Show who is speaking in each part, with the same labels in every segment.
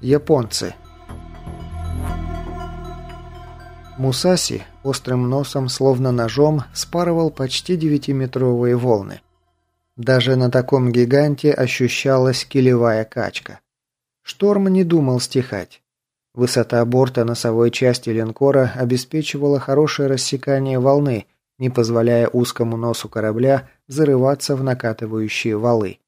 Speaker 1: Японцы. Мусаси острым носом, словно ножом, спарывал почти девятиметровые волны. Даже на таком гиганте ощущалась килевая качка. Шторм не думал стихать. Высота борта носовой части линкора обеспечивала хорошее рассекание волны, не позволяя узкому носу корабля зарываться в накатывающие валы.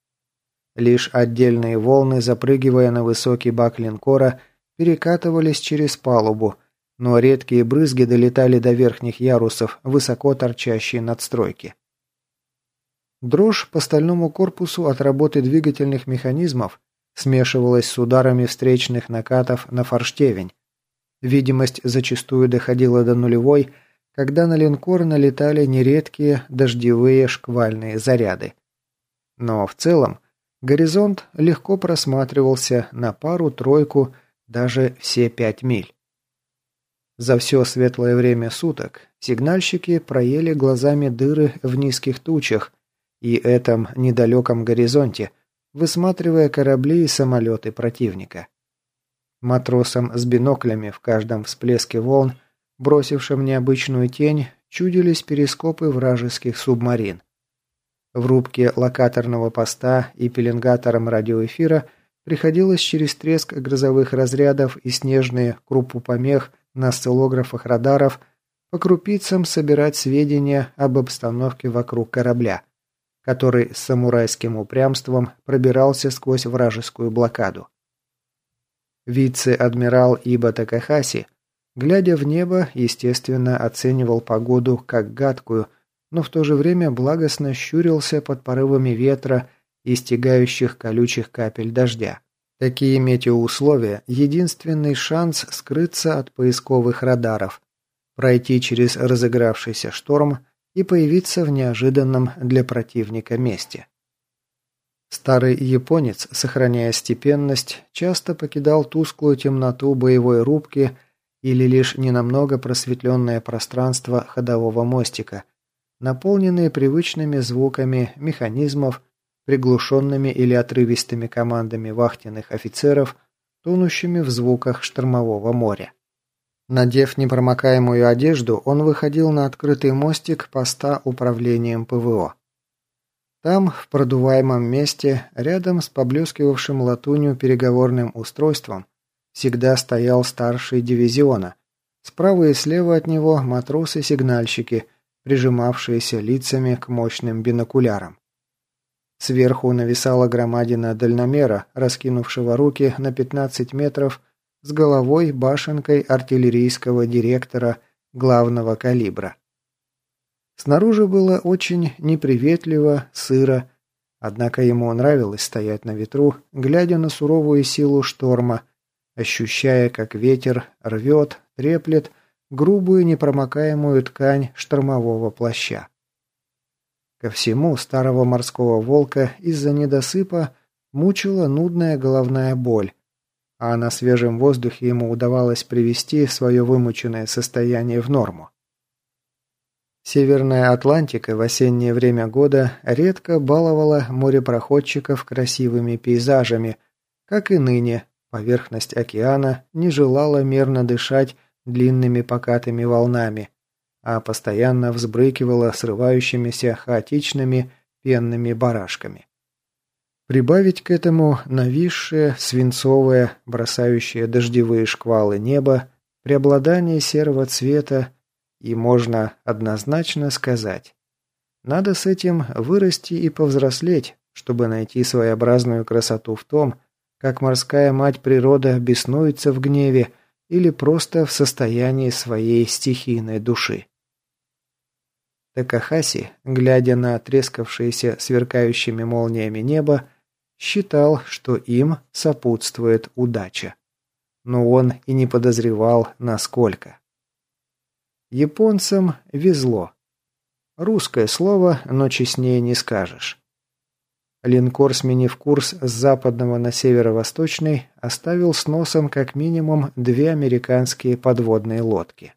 Speaker 1: Лишь отдельные волны, запрыгивая на высокий бак линкора, перекатывались через палубу, но редкие брызги долетали до верхних ярусов, высоко торчащие надстройки. Дрожь по стальному корпусу от работы двигательных механизмов смешивалась с ударами встречных накатов на форштевень. Видимость зачастую доходила до нулевой, когда на линкор налетали нередкие дождевые шквальные заряды. Но в целом Горизонт легко просматривался на пару-тройку, даже все пять миль. За все светлое время суток сигнальщики проели глазами дыры в низких тучах и этом недалеком горизонте, высматривая корабли и самолеты противника. Матросам с биноклями в каждом всплеске волн, бросившим необычную тень, чудились перископы вражеских субмарин. В рубке локаторного поста и пеленгатором радиоэфира приходилось через треск грозовых разрядов и снежные крупу помех на осциллографах радаров по крупицам собирать сведения об обстановке вокруг корабля, который с самурайским упрямством пробирался сквозь вражескую блокаду. Вице-адмирал Иба Такахаси, глядя в небо, естественно, оценивал погоду как гадкую – но в то же время благостно щурился под порывами ветра и стегающих колючих капель дождя. Такие метеоусловия – единственный шанс скрыться от поисковых радаров, пройти через разыгравшийся шторм и появиться в неожиданном для противника месте. Старый японец, сохраняя степенность, часто покидал тусклую темноту боевой рубки или лишь ненамного просветленное пространство ходового мостика, наполненные привычными звуками механизмов, приглушенными или отрывистыми командами вахтенных офицеров, тонущими в звуках штормового моря. Надев непромокаемую одежду, он выходил на открытый мостик поста управлением ПВО. Там, в продуваемом месте, рядом с поблескивавшим латунью переговорным устройством, всегда стоял старший дивизиона. Справа и слева от него матросы-сигнальщики – прижимавшиеся лицами к мощным бинокулярам. Сверху нависала громадина дальномера, раскинувшего руки на 15 метров с головой башенкой артиллерийского директора главного калибра. Снаружи было очень неприветливо, сыро, однако ему нравилось стоять на ветру, глядя на суровую силу шторма, ощущая, как ветер рвет, треплет грубую непромокаемую ткань штормового плаща. Ко всему старого морского волка из-за недосыпа мучила нудная головная боль, а на свежем воздухе ему удавалось привести свое вымученное состояние в норму. Северная Атлантика в осеннее время года редко баловала морепроходчиков красивыми пейзажами, как и ныне поверхность океана не желала мерно дышать длинными покатыми волнами, а постоянно взбрыкивала срывающимися хаотичными пенными барашками. Прибавить к этому нависшее, свинцовое, бросающее дождевые шквалы небо, преобладание серого цвета, и можно однозначно сказать, надо с этим вырасти и повзрослеть, чтобы найти своеобразную красоту в том, как морская мать природа беснуется в гневе, или просто в состоянии своей стихийной души. Такахаси, глядя на трескавшееся сверкающими молниями небо, считал, что им сопутствует удача. Но он и не подозревал, насколько. Японцам везло. Русское слово, но честнее не скажешь. Линкор, сменив курс с западного на северо-восточный, оставил с носом как минимум две американские подводные лодки.